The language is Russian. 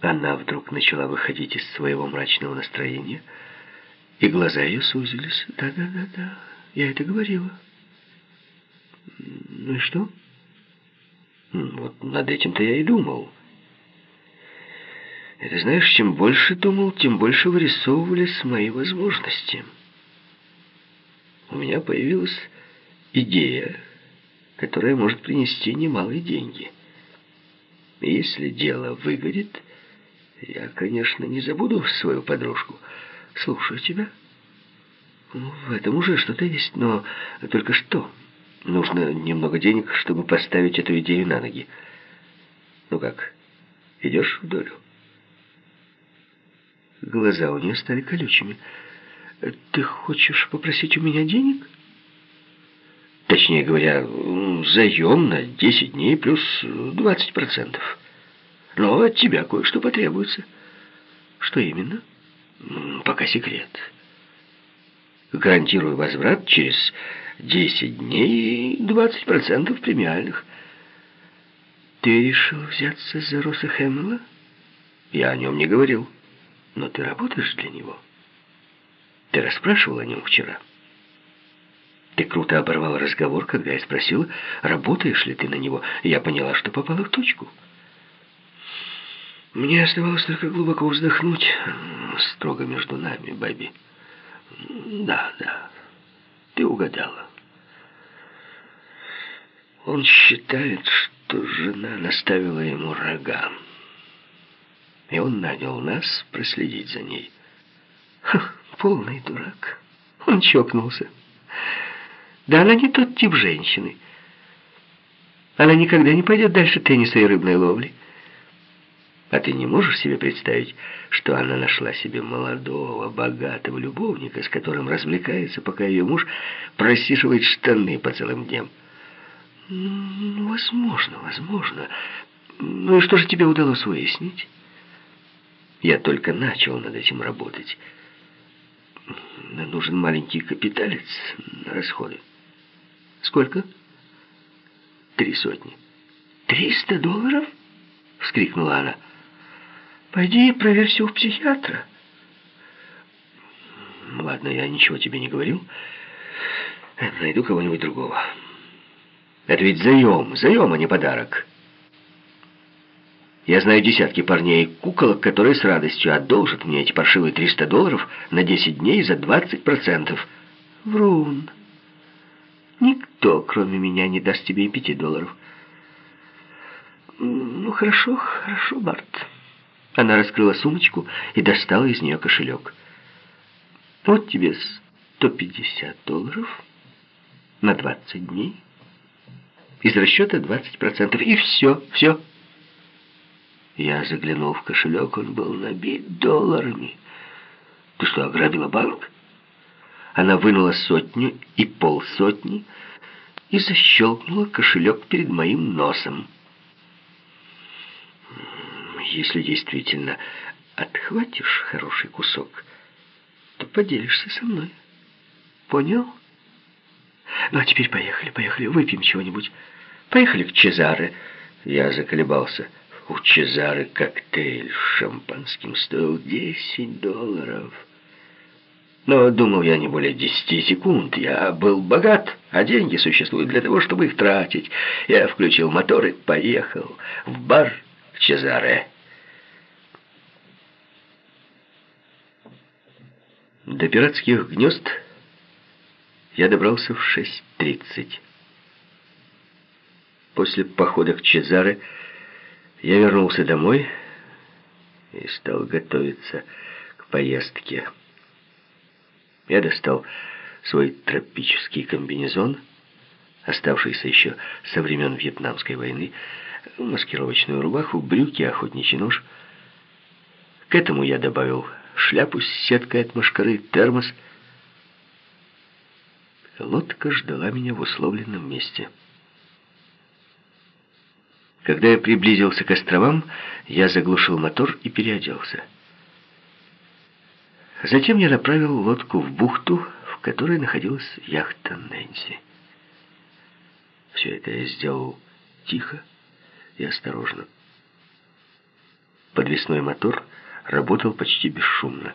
Она вдруг начала выходить из своего мрачного настроения, и глаза ее сузились. «Да-да-да-да, я это говорила». «Ну и что?» «Вот над этим-то я и думал». Это знаешь, чем больше думал, тем больше вырисовывались мои возможности. У меня появилась идея, которая может принести немалые деньги. И если дело выгорит, я, конечно, не забуду свою подружку. Слушаю тебя. Ну, в этом уже что-то есть, но только что? Нужно немного денег, чтобы поставить эту идею на ноги. Ну как, идешь в долю? Глаза у нее стали колючими. «Ты хочешь попросить у меня денег?» Точнее говоря, заем на 10 дней плюс 20%. Но от тебя кое-что потребуется. Что именно? Пока секрет. Гарантирую возврат через 10 дней и 20% премиальных. Ты решил взяться за Роса Хэммела? Я о нем не говорил. Но ты работаешь для него? Ты расспрашивал о нем вчера? Ты круто оборвал разговор, когда я спросила, работаешь ли ты на него. Я поняла, что попала в точку. Мне оставалось только глубоко вздохнуть. Строго между нами, Бэби. Да, да, ты угадала. Он считает, что жена наставила ему рога и он нанял нас проследить за ней. Ха, полный дурак. Он чокнулся. Да она не тот тип женщины. Она никогда не пойдет дальше тенниса и рыбной ловли. А ты не можешь себе представить, что она нашла себе молодого, богатого любовника, с которым развлекается, пока ее муж просиживает штаны по целым дням? Ну, возможно, возможно. Ну и что же тебе удалось выяснить? Я только начал над этим работать. Нужен маленький капиталец на расходы. Сколько? Три сотни. «Триста долларов?» — вскрикнула она. «Пойди и проверь все у психиатра». «Ладно, я ничего тебе не говорил. Найду кого-нибудь другого. Это ведь заем, заем, а не подарок». Я знаю десятки парней куколок, которые с радостью одолжат мне эти паршивые 300 долларов на 10 дней за 20%. Врун. Никто, кроме меня, не даст тебе и пяти долларов. Ну, хорошо, хорошо, Барт. Она раскрыла сумочку и достала из нее кошелек. Вот тебе 150 долларов на 20 дней. Из расчета 20%. И все, все. Я заглянул в кошелек, он был набит долларами. Ты что, ограбила банк? Она вынула сотню и полсотни и защелкнула кошелек перед моим носом. Если действительно отхватишь хороший кусок, то поделишься со мной. Понял? Ну, а теперь поехали, поехали, выпьем чего-нибудь. Поехали к Чезаре. Я заколебался. У Чезары коктейль с шампанским стоил 10 долларов. Но думал я не более 10 секунд. Я был богат, а деньги существуют для того, чтобы их тратить. Я включил мотор и поехал в бар в Чезаре. До пиратских гнезд я добрался в 6.30. После похода к Чезаре я вернулся домой и стал готовиться к поездке. Я достал свой тропический комбинезон, оставшийся еще со времен Вьетнамской войны, маскировочную рубаху, брюки, охотничий нож. К этому я добавил шляпу с сеткой от мошкары, термос. Лодка ждала меня в условленном месте. Когда я приблизился к островам, я заглушил мотор и переоделся. Затем я направил лодку в бухту, в которой находилась яхта Нэнси. Все это я сделал тихо и осторожно. Подвесной мотор работал почти бесшумно.